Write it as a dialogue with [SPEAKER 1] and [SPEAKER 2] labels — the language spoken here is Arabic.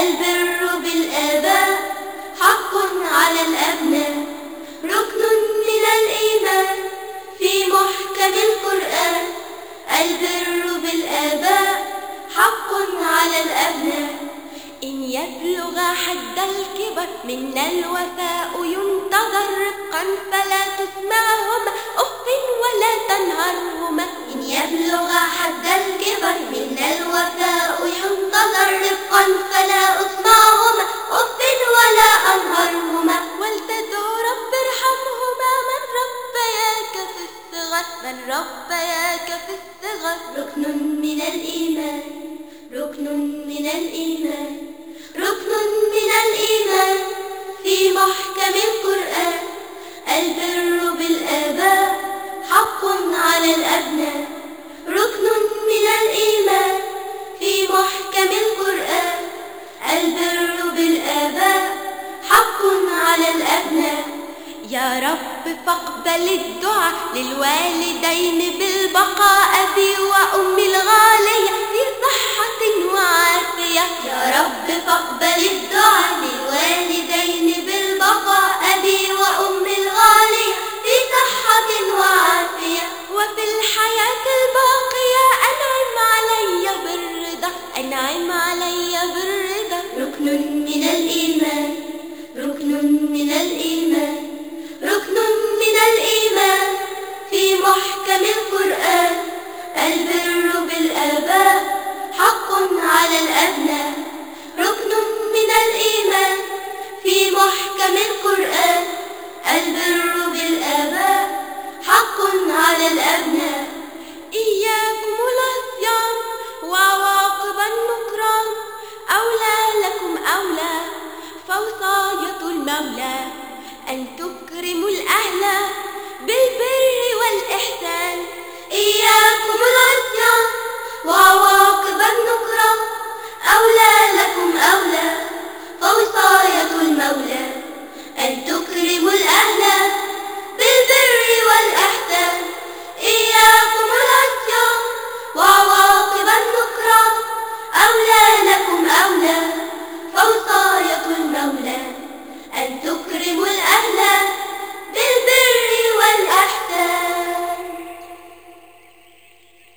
[SPEAKER 1] البر بالآباء حق على الأبناء. ركن من الإيمان في محكم القرآن. البر بالآباء حق على الأبناء. إن يبلغ حد الكبر منا الوفاء ينتظر رفقا فلا تسمعهما أف ولا تنهرهما. إن يبلغ حد الصغر من ربياك في الصغر ركن من الإيمان ركن من الإيمان ركن من الإيمان. في محكم القرآن يا رب فاقبل الدعاء للوالدين بالبقاء أبي وأمي الغالية في صحة وعافية يا رب فاقبل الدعاء للوالدين بالبقاء أبي وأمي الغالية في صحة وعافية وفي الحياة الباقية أنعم علي بالرضا أنعم علي بالرضا. ركن من الإيمان محكم القرآن البر بالآباء حق على الأبناء. ركن من الإيمان في محكم القرآن البر بالآباء حق على الأبناء. إياكم العصيان وعواقب النكران أولى لكم أولى فوصاية المولى. أن تكرموا الأهل بالبر والإحسان.